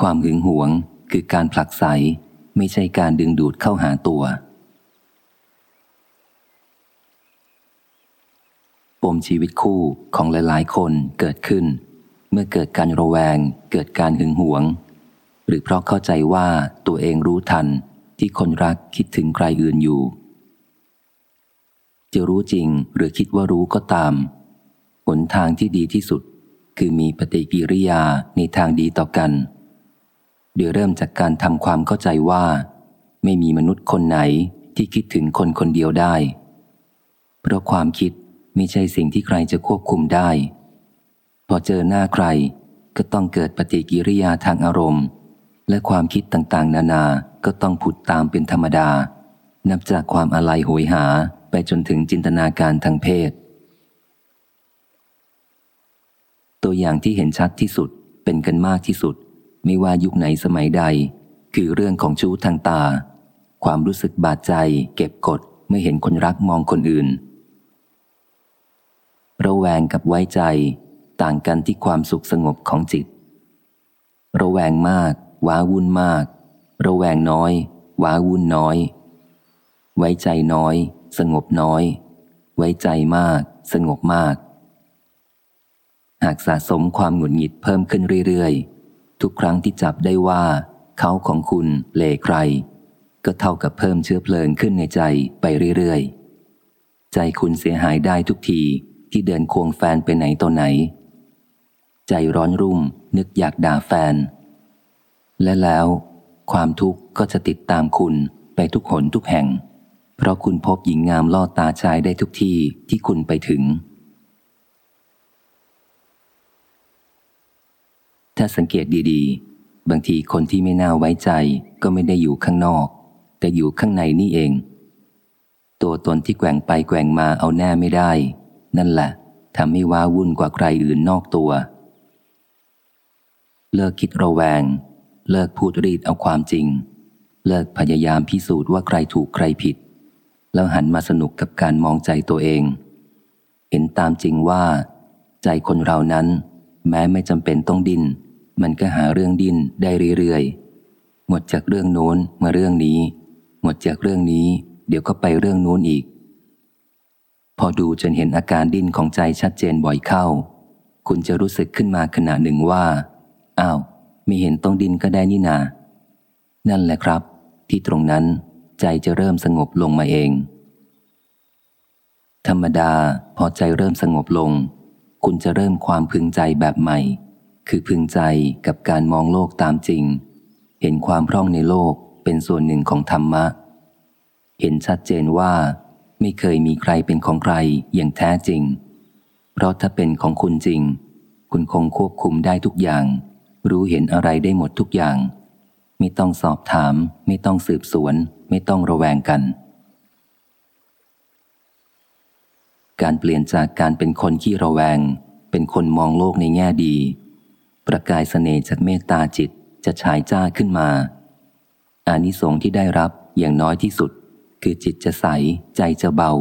ความหึงหวงคือการผลักไสไม่ใช่การดึงดูดเข้าหาตัว ปมชีวิตคู่ของหลายๆ คนเกิดขึ้น เมื่อเกิดการระแวง เกิดการหึงหวง หรือเพราะเข้าใจว่าตัวเองรู้ทันที่คนรักคิดถึงใครอื่นอยู่ จะรู้จริงหรือคิดว่ารู้ก็ตาม หนทางที่ดีที่สุด คือมีปฏิกิริยาในทางดีต่อกัน โดยเริ่มจากการทำความเข้าใจว่า ไม่มีมนุษย์คนไหนที่คิดถึงคนคนเดียวได้ เพราะความคิดไม่ใช่สิ่งที่ใครจะควบคุมได้ พอเจอหน้าใครก็ต้องเกิดปฏิกิริยาทางอารมณ์ และความคิดต่างๆ นานาก็ต้องผุดตามเป็นธรรมดา นับจากความอะไรโหยหาไปจนถึงจินตนาการทางเพศ ตัวอย่างที่เห็นชัดที่สุดเป็นกันมากที่สุด ไม่ว่ายุคไหนสมัยใด คือเรื่องของชู้ทางตา ความรู้สึกบาดใจ เก็บกดเมื่อเห็นคนรักมองคนอื่น ระแวงกับไว้ใจ ต่างกันที่ความสุขสงบของจิต ระแวงมาก ว้าวุ่นมาก ระแวงน้อย ว้าวุ่นน้อย ไว้ใจน้อย สงบน้อย ไว้ใจมาก สงบมาก หากสะสมความหงุดหงิดเพิ่มขึ้นเรื่อยๆ ทุกครั้งที่จับได้ว่า เขาของคุณเลใคร ก็เท่ากับเพิ่มเชื้อเพลิงขึ้นในใจไปเรื่อยๆ ใจคุณเสียหายได้ทุกทีที่เดินควงแฟนไปไหนตัวไหน ใจร้อนรุ่มนึกอยากด่าแฟน และแล้วความทุกข์ก็จะติดตามคุณไปทุกหนทุกแห่ง เพราะคุณพบหญิงงามล่อตาชายได้ทุกที่ที่คุณไปถึง ถ้าสังเกตดีๆ บางทีคนที่ไม่น่าไว้ใจก็ไม่ได้อยู่ข้างนอก แต่อยู่ข้างในนี่เอง ตัวตนที่แกว่งไปแกว่งมาเอาแน่ไม่ได้ นั่นแหละทำให้ว้าวุ่นกว่าใครอื่นนอกตัว เลิกคิดระแวง เลิกพูดรีดเอาความจริง เลิกพยายามพิสูจน์ว่าใครถูกใครผิด แล้วหันมาสนุกกับการมองใจตัวเอง เห็นตามจริงว่า ใจคนเรานั้น แม้ไม่จำเป็นต้องดิน้น มันก็หาเรื่องดิ้นได้เรื่อยๆ หมดจากเรื่องโน้นมาเรื่องนี้ หมดจากเรื่องนี้ เดี๋ยวก็ไปเรื่องโน้นอีก พอดูจนเห็นอาการดิ้นของใจชัดเจนบ่อยเข้า คุณจะรู้สึกขึ้นมาขณะหนึ่งว่าอ้าวไม่เห็นต้องดิ้นก็ได้นี่นา นั่นแหละครับ ที่ตรงนั้นใจจะเริ่มสงบลงมาเอง ธรรมดาพอใจเริ่มสงบลง คุณจะเริ่มความพึงใจแบบใหม่ คือพึงใจกับการมองโลกตามจริง เห็นความพร่องในโลกเป็นส่วนหนึ่งของธรรมะ เห็นชัดเจนว่า ไม่เคยมีใครเป็นของใครอย่างแท้จริง เพราะถ้าเป็นของคุณจริง คุณคงควบคุมได้ทุกอย่าง รู้เห็นอะไรได้หมดทุกอย่าง ไม่ต้องสอบถาม ไม่ต้องสืบสวน ไม่ต้องระแวงกัน การเปลี่ยนจากการเป็นคนขี้ระแวง เป็นคนมองโลกในแง่ดี ประกายสเสน่ห์จากเมตตาจิตจะฉายจ้าขึ้นมา อานิสงส์ที่ได้รับอย่างน้อยที่สุด คือจิตจะใสใจจะเบา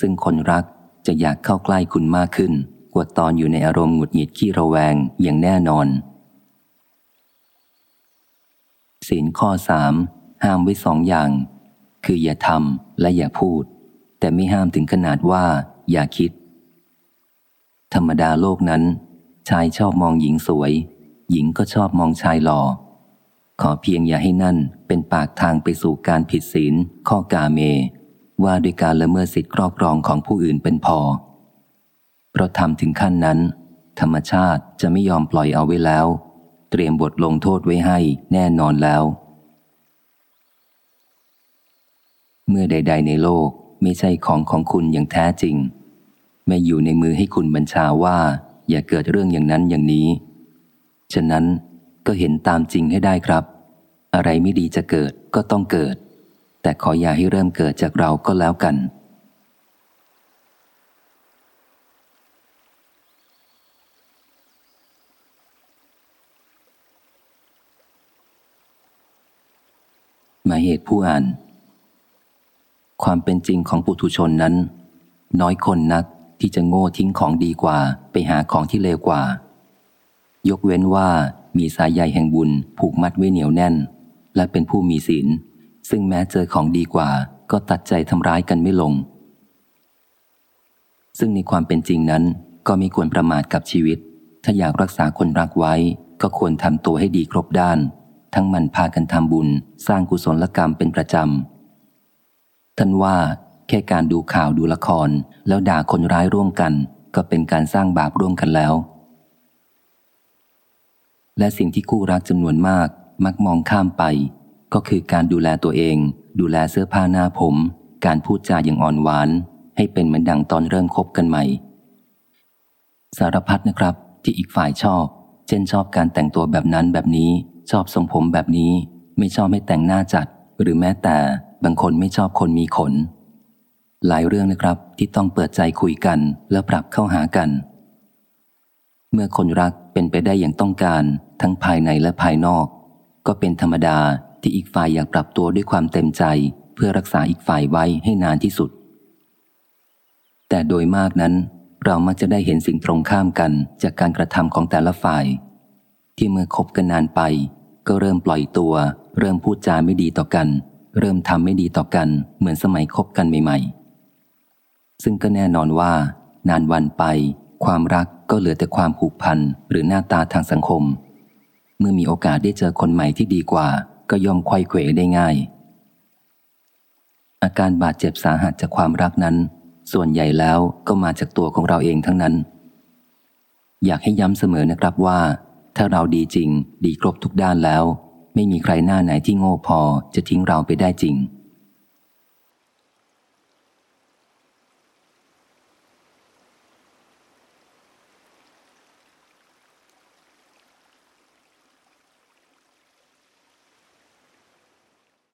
ซึ่งคนรักจะอยากเข้าใกล้คุณมากขึ้น กว่าตอนอยู่ในอารมณ์หงุดหงิดขี้ระแวงอย่างแน่นอน ศีลข้อสามห้ามไว้สองอย่าง คืออย่าทำและอย่าพูด แต่ไม่ห้ามถึงขนาดว่าอย่าคิด ธรรมดาโลกนั้น ชายชอบมองหญิงสวย หญิงก็ชอบมองชายหล่อ ขอเพียงอย่าให้นั่นเป็นปากทางไปสู่การผิดศีลข้อกาเม ว่าด้วยการละเมิดสิทธิครอบครองของผู้อื่นเป็นพอ เพราะทำถึงขั้นนั้น ธรรมชาติจะไม่ยอมปล่อยเอาไว้แล้ว เตรียมบทลงโทษไว้ให้แน่นอนแล้ว เมื่อใด ๆ ในโลกไม่ใช่ของของคุณอย่างแท้จริง ไม่อยู่ในมือให้คุณบัญชาว่า อย่าเกิดเรื่องอย่างนั้นอย่างนี้ ฉะนั้นก็เห็นตามจริงให้ได้ครับ อะไรไม่ดีจะเกิดก็ต้องเกิด แต่ขออย่าให้เริ่มเกิดจากเราก็แล้วกัน หมายเหตุผู้อ่าน ความเป็นจริงของปุถุชนนั้น น้อยคนนัก ที่จะโง่ทิ้งของดีกว่า ไปหาของที่เลวกว่า ยกเว้นว่ามีสายใยแห่งบุญผูกมัดไว้เหนียวแน่น และเป็นผู้มีศีล ซึ่งแม้เจอของดีกว่า ก็ตัดใจทำร้ายกันไม่ลง ซึ่งในความเป็นจริงนั้น ก็ไม่ควรประมาทกับชีวิต ถ้าอยากรักษาคนรักไว้ ก็ควรทำตัวให้ดีครบด้าน ทั้งมันพากันทำบุญ สร้างกุศลกรรมเป็นประจำท่านว่า แค่การดูข่าวดูละคร แล้วด่าคนร้ายร่วมกัน ก็เป็นการสร้างบาปร่วมกันแล้ว และสิ่งที่คู่รักจำนวนมาก มักมองข้ามไป ก็คือการดูแลตัวเอง ดูแลเสื้อผ้าหน้าผม การพูดจาอย่างอ่อนหวาน ให้เป็นเหมือนดังตอนเริ่มคบกันใหม่ สารพัดนะครับที่อีกฝ่ายชอบ เช่นชอบการแต่งตัวแบบนั้นแบบนี้ ชอบทรงผมแบบนี้ ไม่ชอบให้แต่งหน้าจัด หรือแม้แต่บางคนไม่ชอบคนมีขน หลายเรื่องนะครับ ที่ต้องเปิดใจคุยกันแล้วปรับเข้าหากัน เมื่อคนรักเป็นไปได้อย่างต้องการ ทั้งภายในและภายนอก ก็เป็นธรรมดาที่อีกฝ่ายอยากปรับตัวด้วยความเต็มใจ เพื่อรักษาอีกฝ่ายไว้ให้นานที่สุด แต่โดยมากนั้น เรามักจะได้เห็นสิ่งตรงข้ามกันจากการกระทำของแต่ละฝ่าย ที่เมื่อคบกันนานไป ก็เริ่มปล่อยตัว เริ่มพูดจาไม่ดีต่อกัน เริ่มทำไม่ดีต่อกัน เหมือนสมัยคบกันใหม่ ๆ ซึ่งก็แน่นอนว่า นานวันไป ความรักก็เหลือแต่ความผูกพันหรือหน้าตาทางสังคม เมื่อมีโอกาสได้เจอคนใหม่ที่ดีกว่า ก็ย่อมควยเขวได้ง่าย อาการบาดเจ็บสาหัสจากความรักนั้น ส่วนใหญ่แล้วก็มาจากตัวของเราเองทั้งนั้น อยากให้ย้ำเสมอนะครับว่า ถ้าเราดีจริง ดีครบทุกด้านแล้ว ไม่มีใครหน้าไหนที่โง่พอจะทิ้งเราไปได้จริง